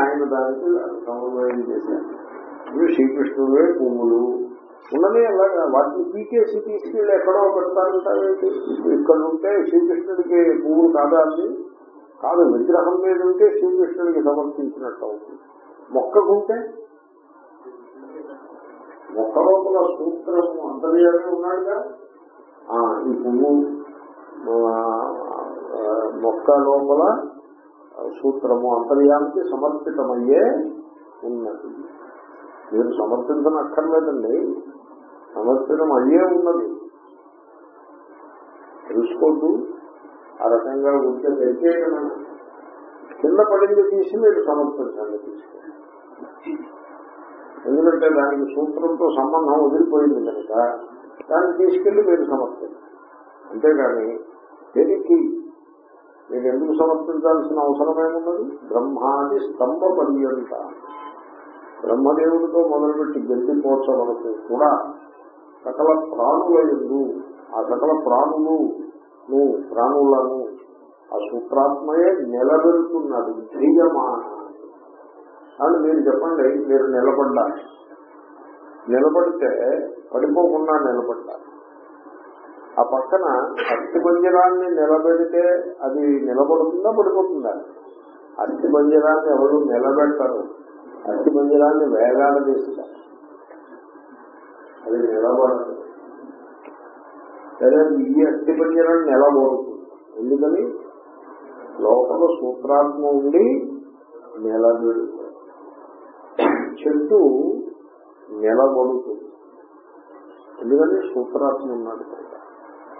ఆయన దానికి సమన్వయం చేశారు. శ్రీకృష్ణుడే పువ్వులు ఉన్నది అలాగే వాటిని పీకేసి తీసుకెళ్ళి ఎక్కడో పెడతారంటారేంటి ఇక్కడ ఉంటే శ్రీకృష్ణుడికి పువ్వులు కాదా అది కాదు విగ్రహం మీద ఉంటే శ్రీకృష్ణుడికి సమర్పించినట్టు అవుతుంది. మొక్కకుంటే మొక్క లోపల సూత్రము అంతర్యామి ఉన్నాడుగా ఈ పువ్వు మొక్క లోపల సూత్రము అంతర్యానికి సమర్పితమయ్యే ఉన్నది. మీరు సమర్పించనక్కర్లేదండి. సమర్పితం అయ్యే ఉన్నది. తెలుసుకోద్దు. ఆ రకంగా ఉంటే వ్యతిరేకమైన కింద. పడింది తీసి మీరు సమర్పించండి తీసుకోండి. ఎందుకంటే దానికి సూత్రంతో సంబంధం వదిలిపోయింది కనుక దాన్ని తీసుకెళ్ళి మీరు సమర్పించండి. అంతేగాని దేనికి? మీరు ఎందుకు సమర్పించాల్సిన అవసరమేమున్నది బ్రహ్మాది స్తంభ పర్యంత. బ్రహ్మదేవుడితో మొదలుపెట్టి గెలిపోచ వరకు కూడా సకల ప్రాణుల ఎందు ఆ సకల ప్రాణులు నువ్వు ప్రాణులను ఆ సూత్రాత్మయే నిలబెడుతున్నాడు ధ్రియమాన. అని మీరు చెప్పండి మీరు నిలబడ్డారు నిలబడితే పడిపోకుండా నిలబడ్డారు ఆ పక్కన అస్థి పంజరాన్ని నిలబెడితే అది నిలబడుతుందా పడిపోతుందా? అస్థి పంజరాన్ని ఎవరు నిలబెడతారు అస్థి పంజరాన్ని వేగాల అది నిలబడదు లేదా ఈ అస్థి పంజరాన్ని నిలబడుతుంది ఎందుకని? లోపల సూత్రాత్మ ఉండి నిలబెడుతుంది చెట్టు నిలబడుతుంది ఎందుకని? సూత్రాత్మ ఉన్నాడు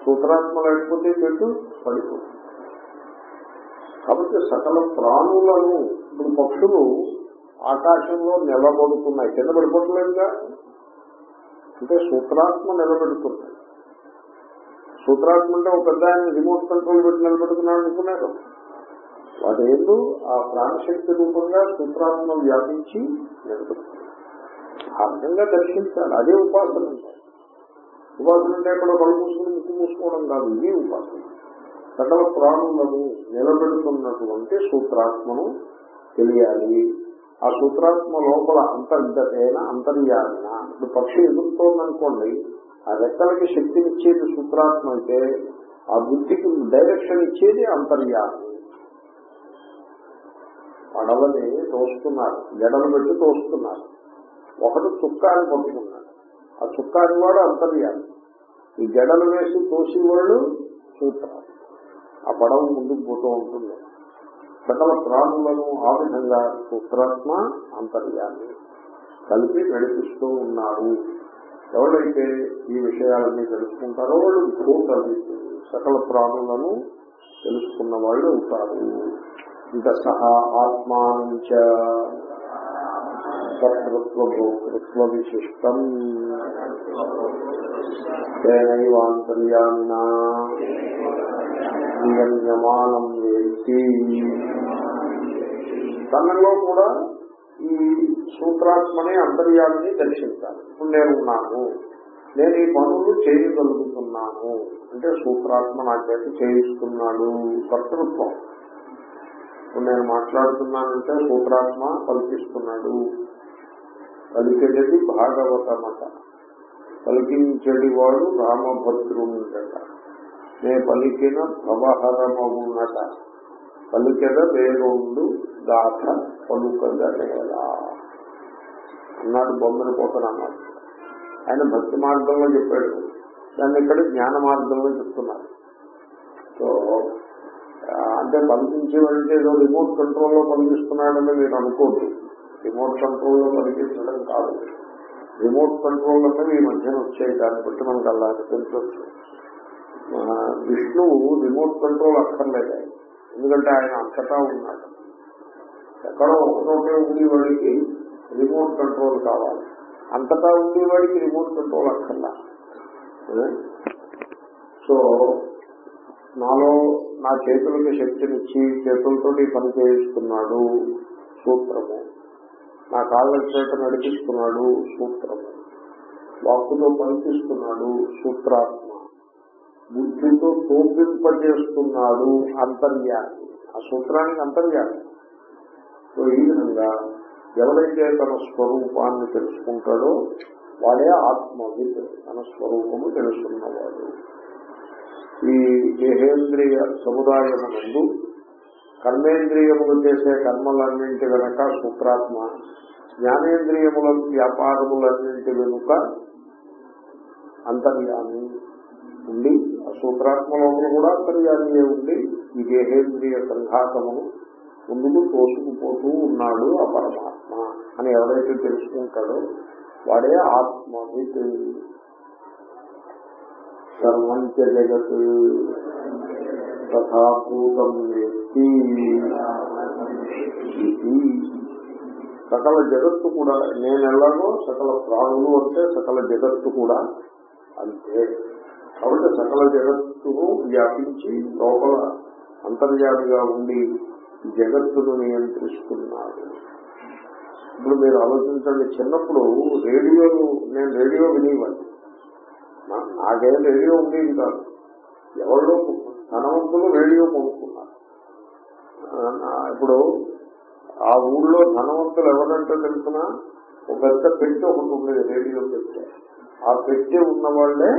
సూత్రాత్మ లేకపోతే చెట్టు పడిపోతుంది. కాబట్టి సకల ప్రాణులను ఇప్పుడు పక్షులు ఆకాశంలో నిలబడుతున్నాయి కింద పడిపోవట్లేదుగా అంటే సూత్రాత్మ నిలబెడుతుంది. సూత్రాత్మ అంటే ఒక పెద్ద ఆయన రిమోట్ కంట్రోల్ పెట్టి నిలబెడుతున్నాడు అనుకున్నారు. వాటి ఏళ్ళు ఆ ప్రాణశక్తి రూపంగా సూత్రాత్మ వ్యాపించి నిలబెడుతుంది. ఆ విధంగా దర్శించాలి. అదే ఉపాసన ఉపాసన అంటే అక్కడ కళ్ళు మూసుకుని ముక్కు మూసుకోవడం కాదు ఇది ఉపాసన. సకల ప్రాణులను నిలబెడుతున్నటువంటి సూత్రాత్మను తెలియాలి. ఆ సూత్రాత్మ లోపల అంతర్గతైన అంతర్యామిన. ఇప్పుడు పక్షి ఎదురుతోందనుకోండి ఆ రెక్కలకి శక్తినిచ్చేది సూత్రాత్మ అయితే ఆ బుద్ధికి డైరెక్షన్ ఇచ్చేది అంతర్యామి. పడవని తోస్తున్నారు గడలు పెట్టి తోస్తున్నారు. ఒకడు చుక్కాన్ని పట్టుకున్నాడు. ఆ చుక్కాని వాడు అంతర్యామి. ఈ గడలు వేసి తోసి వాళ్ళు సూత్రాలు ఆ పడవ ముందుకు పోతూ ఉంటుంది. సకల ప్రాణులను ఆ విధంగా సూత్రాత్మ అంతర్యాన్ని కలిపి నడిపిస్తూ ఉన్నారు. ఎవరైతే ఈ విషయాలన్నీ తెలుసుకుంటారో వాళ్ళు భూతలు సకల ప్రాణులను తెలుసుకున్న వాళ్ళు అవుతారు ఇంకా సహా ఆత్మానుంచ కర్తృత్వ భోక్తృత్వ విశిష్టం తేనైవాంతర్యామినా. నియమ్యమానం వేసి. తనలో కూడా ఈ సూత్రాత్మని అంతర్యాన్ని దర్శించాలి. ఇప్పుడు నేను ఉన్నాను. నేను ఈ పనులు చేయగలుగుతున్నాను. అంటే సూత్రాత్మ నా చేత చేయిస్తున్నాడు కర్తృత్వం. ఇప్పుడు నేను మాట్లాడుతున్నానంటే సూత్రాత్మ కల్పిస్తున్నాడు పలికేది భాగవతమట. పలికించడి వాడు రామభద్రుండట నే పలికిన ప్రవహరమగునట పలికెద వేరొండు గాథ పలుకగలేలా. అన్నాడు బొమ్మను పోతున్నాడు ఆయన భక్తి మార్గంలో చెప్పాడు. దాన్ని ఇక్కడ జ్ఞాన మార్గంలో చెప్తున్నారు. సో అంటే పలికించేవాడంటే ఏదో రిమోట్ కంట్రోల్లో పంపిస్తున్నాడని మీరు అనుకోదు రిమోట్ కంట్రోల్లో పలికించడం కాదు. రిమోట్ కంట్రోల్ అంటే ఈ మధ్యన వచ్చాయి దాన్ని బట్టి మనకు అలా తెలుసు. విష్ణువు రిమోట్ కంట్రోల్ అక్కర్లేదు. ఎందుకంటే ఆయన అంతటా ఉన్నాడు. ఎక్కడో ఒకటోటే ఉండేవాడికి రిమోట్ కంట్రోల్ కావాలి. అంతటా ఉండేవాడికి రిమోట్ కంట్రోల్ అక్కర్లా. సో నాలో నా చేతులకి శక్తినిచ్చి చేతులతో పని చేయిస్తున్నాడు సూత్రము. నా కాళ్ళ చేత నడిపిస్తున్నాడు సూత్రము. వాక్కులో పనిపిస్తున్నాడు సూత్రాత్మ. బుద్ధితో తోపింపజేస్తున్నాడు అంతర్యామి. ఆ సూత్రానికి అంతర్యామి. సో ఈ విధంగా ఎవరైతే తన స్వరూపాన్ని తెలుసుకుంటాడో వాడే ఆత్మవిత్ తన స్వరూపము తెలుసుకున్నవాడు. ఈ దేహేంద్రియ సముదాయమునందు కర్మేంద్రియములు చేసే కర్మలన్నింటి వెనక సూత్రాత్మ జ్ఞానేంద్రియముల వ్యాపారములన్నింటి వెనుక అంతర్యామి. ఉండి ఆ కూడా అంతర్యామియే ఉండి ఈ దేహేంద్రియ సంఘాతమును ముందుకు తోసుకుపోతూ ఉన్నాడు ఆ పరమాత్మ అని ఎవరైతే తెలుసుకుంటాడో వాడే ఆత్మవిత్ సర్వంచ జగత్ తథాభూతం వ్యక్తి సకల జగత్తు కూడా నేను ఎలాగో సకల ప్రాణులు అంటే సకల జగత్తు కూడా అంతే. కాబట్టి సకల జగత్తును వ్యాపించి లోపల అంతర్యామిగా ఉండి జగత్తును నియంత్రిస్తున్నాడు ఇప్పుడు మీరు ఆలోచించండి చిన్నప్పుడు రేడియో నేను రేడియో వినేవాడిని. నాకేం రేడియో ఉండేది కాదు. ఎవరిలో ధనవంతులు రేడియో కొనుక్కున్నారు. ఇప్పుడు ఆ ఊళ్ళో ధనవంతులు ఎవరంటే తెలిసిన? ఒక పెద్ద పెట్టి ఒకటి ఉండేది రేడియో పెట్టే. ఆ పెట్టే ఉన్న వాళ్ళే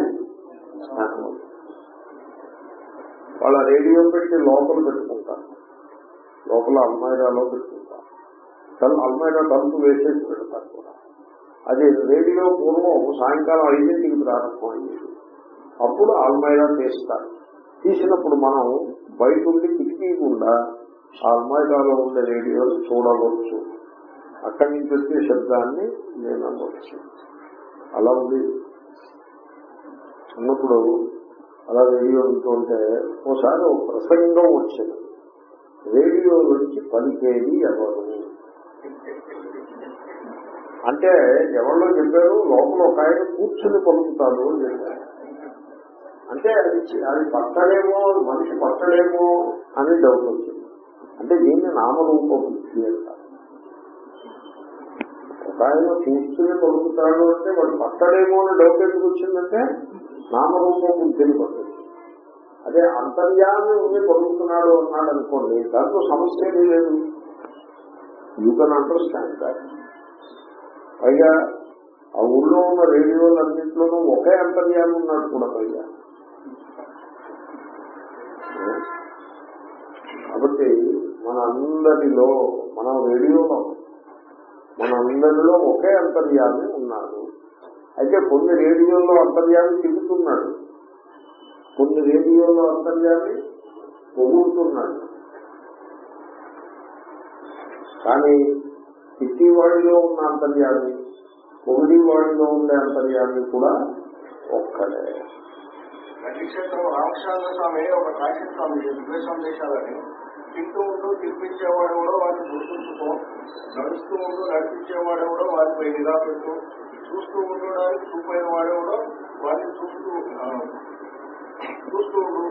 వాళ్ళ రేడియో పెట్టి లోపల పెట్టుకుంటారు. లోపల అల్మైరాలో పెట్టుకుంటారు. అల్మైరా తలుపు వేసేసి పెడతారు కూడా. అది రేడియో పూర్వం సాయంకాలం ఐదింటికి ప్రారంభమైంది. అప్పుడు అల్మైరా తీస్తారు. తీసినప్పుడు మనం బయట ఉండి కిటికీ గుండా ఆ అల్మైరాలో ఉండే రేడియోలు చూడవచ్చు. అక్కడి నుంచి వచ్చే శబ్దాన్ని నేను వినవచ్చు అలా ఉంది. ఉన్నప్పుడు అలా రేడియో ఉంటుంటే ఒకసారి ఒక ప్రసంగం వచ్చింది. రేడియో నుంచి పలికేది ఎవరు? అంటే ఎవరిలో చెప్పారు లోపల ఒక ఆయన కూర్చుని పలుకుతాడు అని చెప్పారు. అంటే అది అది పట్టడేమో మనిషి పట్టడేమో అని డౌట్ వచ్చింది. అంటే దీన్ని నామరూప బుద్ధి అంటారు. ఒక ఆయన కూర్చుని పలుకుతాడు అంటే వాడు పట్టడేమో అని డౌట్ ఎందుకు వచ్చిందంటే నామరూప తెలియదు. అదే అంతర్యాన్ని ఉండి పొందుతున్నాడు అన్నాడు అనుకోండి దాంట్లో సమస్య ఏమీ లేదు. యూ కెన్ అండర్స్టాండ్ దాట్ పైగా ఆ ఊళ్ళో ఉన్న రేడియోలన్నింటిలోనూ ఒకే అంతర్యామి ఉన్నాడు కూడా పైగా. కాబట్టి మన అందరిలో మన రేడియోలో మన అందరిలో ఒకే అంతర్యామి ఉన్నారు అయితే కొన్ని రేడియోల్లో అంతర్యామి తిరుగుతున్నాడు. కొన్ని రేడియోల్లో అంతర్యామి పొగుడుతున్నాడు. కానీ తిట్టివాడిలో ఉన్న అంతర్యామి పొగిడివాడిలో ఉండే అంతర్యామి కూడా ఒక్కడే. నక్షత్రం రామకృష్ణ స్వామి ఒక కాశీ స్వామి దివ్య తింటూ ఉంటూ తినిపించేవాడు కూడా వాడిని గుర్తుంచుకో నడుస్తూ ఉంటూ నడిపించేవాడు కూడా వారిపై నిఘా పెట్టు చూస్తూ ఉండడానికి చూపైన వాడు కూడా వాడిని చూస్తూ చూస్తూ ఉండు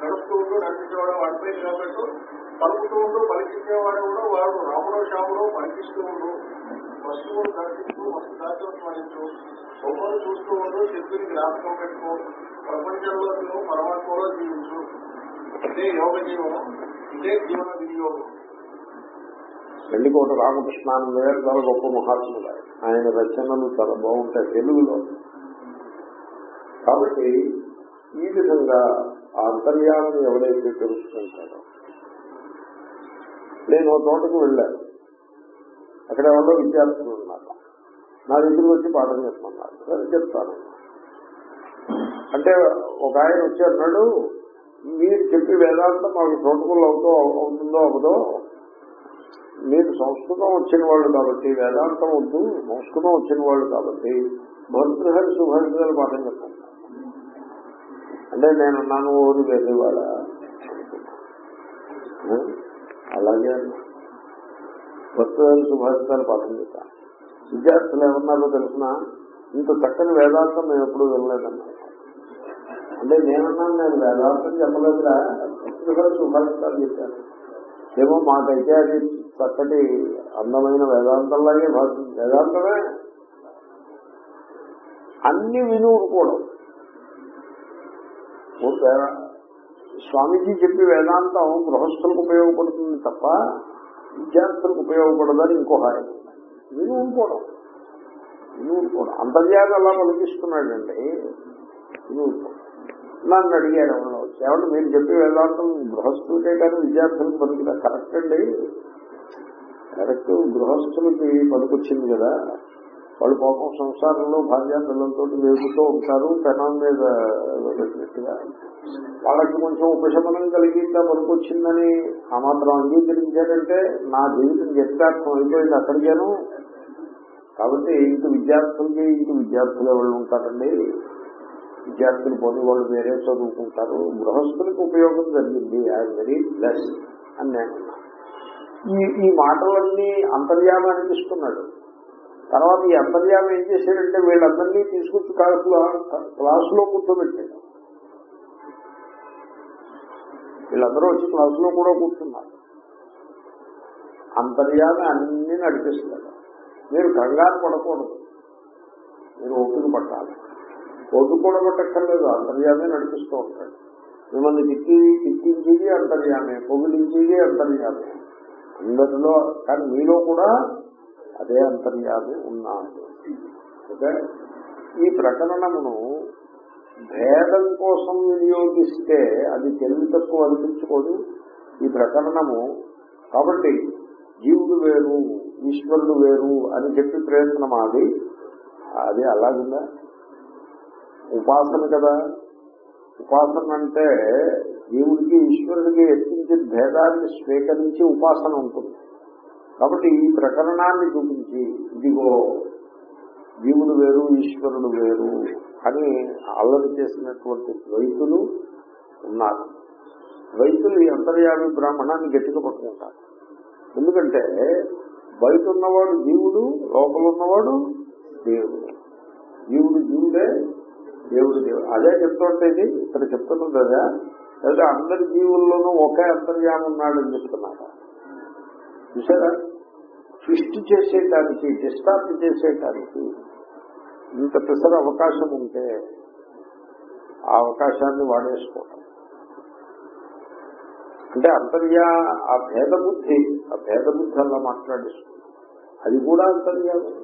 నడుస్తూ ఉంటూ నడిపించేవాడు వాడిపై నిఘా పెట్టు పలుకుతూ ఉంటూ పలికించేవాడు కూడా వాడు రాముడో శ్యాముడో పలికిస్తూ ఉండు వస్తువులు దర్శిస్తూ వస్తు దాచం బొమ్మలు చూస్తూ ఉంటూ శక్తిని జ్ఞాపకం పెట్టుకో ప్రపంచంలో నువ్వు పరమాత్మలో జీవించు. ఇదే యోగ జీవనం ఇదే జీవన వినియోగం. వెళ్ళికోట రామకృష్ణానంద గారు చాలా గొప్ప మహాత్ములు. ఆయన. రచనలు చాలా బాగుంటాయి తెలుగులో. కాబట్టి ఈ విధంగా ఆ అంతర్యాలను ఎవరైతే తెలుసుకుంటారో నేను ఒక తోటకు వెళ్ళాను అక్కడ ఎవరో విద్యార్థులు ఉన్నారు. నా దగ్గర వచ్చి పాఠం చెప్పమన్నారు. సరే చెప్తాను. అంటే ఒక ఆయన వచ్చి అన్నాడు మీరు చెప్పి వేదాంతం మాకు ప్రోటోకాల్ అవుతూ అవుతుందో అవదో మీరు సంస్కృతం వచ్చిన వాళ్ళు కాబట్టి వేదాంతం వద్దు సంస్కృతం వచ్చిన వాళ్ళు కాబట్టి భర్తృహరి సుభర్తలు పాఠం చెప్పండి అంటే నేను అన్నాను ఊరు వెళ్ళేవాడ అలాగే భర్తృహరి సుభాషితాలు పాఠం చెప్పాను విద్యార్థులు ఏమన్నారో తెలిసిన? ఇంత చక్కని వేదాంతం మేము ఎప్పుడు వెళ్ళలేదన్నారు అంటే నేనున్నాను నేను వేదాంతం చెప్పలేదురా భర్తృహరి సుభాషితాలు చెప్పాను. ఏమో మాకైతే అది చక్కటి అందమైన వేదాంతంలాగే భాష. వేదాంతమే. అన్ని విని ఊరుకోవడం స్వామీజీ చెప్పి వేదాంతం గృహస్థులకు ఉపయోగపడుతుంది తప్ప విద్యార్థులకు ఉపయోగపడదని ఇంకో హాయం. విని ఊరుకోవడం విని ఊరుకోవడం అంతర్యాలు అలా పలికిస్తున్నాడండి విని ఊరుకోవడం నన్ను అడిగారు ఎవరో. ఏమంటే మీరు చెప్పి వేదాంతం గృహస్థులకే కానీ విద్యార్థులకు పనికిరా కరెక్ట్ అండి? కరెక్ట్ గృహస్థులకి పనికొచ్చింది కదా. వాళ్ళు పాపం సంసారంలో భార్య పిల్లలతో వేగుతూ ఉంటారు పెనం మీద పెట్టినట్టుగా. వాళ్ళకి కొంచెం ఉపశమనం కలిగిందా పనికొచ్చిందని ఆ మాత్రం అంగీకరించారంటే నా జీవితం వ్యత్యాసం అయిపోయింది అక్కడికేను. కాబట్టి ఇంక విద్యార్థులకి ఇంక విద్యార్థులు ఎవరు ఉంటారండి? విద్యార్థులు పోని వాళ్ళు వేరే చదువుకుంటారు. గృహస్థులకు ఉపయోగం జరిగింది. ఐఎమ్ వెరీ బ్లెస్ అని నేను ఈ ఈ మాటలన్నీ అంతర్యామి అనిపిస్తున్నాడు తర్వాత ఈ అంతర్యామి ఏం చేశాడంటే వీళ్ళందరినీ తీసుకొచ్చి క్లాసులో క్లాసులో కూర్చోబెట్టాడు. వీళ్ళందరూ వచ్చి క్లాసులో కూడా కూర్చున్నారు. అంతర్యామి అన్ని నడిపిస్తున్నాడు. మీరు కంగారు పడకూడదు. మీరు ఓపిక పట్టాలి. పొద్దు కూడా పట్టక్కర్లేదు అంతర్యామే నడిపిస్తూ ఉంటాడు. మిమ్మల్ని తిట్టి తిట్టించేది అంతర్యామే పొగిలించేది అంతర్యామే. అందరిలో కానీ మీలో కూడా అదే అంతర్యామి ఉన్నాడు. ఓకే? ఈ ప్రకరణమును భేదం కోసం వినియోగిస్తే అది తెలివి తక్కువ అనిపించుకోదు. ఈ ప్రకరణము కాబట్టి జీవుడు వేరు ఈశ్వరుడు వేరు అని చెప్పి ప్రయత్నం అది? అది అలాగుందా? ఉపాసన కదా. ఉపాసన అంటే దేవుడికి ఈశ్వరుడికి ఎత్తించే భేదాన్ని స్వీకరించి ఉపాసన ఉంటుంది. కాబట్టి ఈ ప్రకరణాన్ని చూపించి ఇదిగో జీవుడు వేరు ఈశ్వరుడు వేరు అని అల్లరి చేసినటువంటి ద్వైతులు ఉన్నారు. ద్వైతులు ఈ అంతర్యామి బ్రాహ్మణాన్ని గట్టిగా పట్టుకుంటారు. ఎందుకంటే బయట ఉన్నవాడు జీవుడు లోపల ఉన్నవాడు దేవుడు. జీవుడు జీవుడే దేవుడు దేవుడు. అదే చెప్తుంటే ఇది ఇక్కడ చెప్తున్నది కదా. లేదా అందరి జీవుల్లోనూ ఒకే అంతర్యామి ఉన్నాడని చెప్తున్నారు. చూసారా సృష్టి చేసేటానికి డిస్టార్ట్ చేసేటానికి ఇంత పెసర అవకాశం ఉంటే ఆ అవకాశాన్ని వాడేసుకోవటం. అంటే అంతర్యా ఆ భేద బుద్ధి ఆ భేద బుద్ధి అలా మాట్లాడేస్తుంది అది కూడా అంతర్యాలు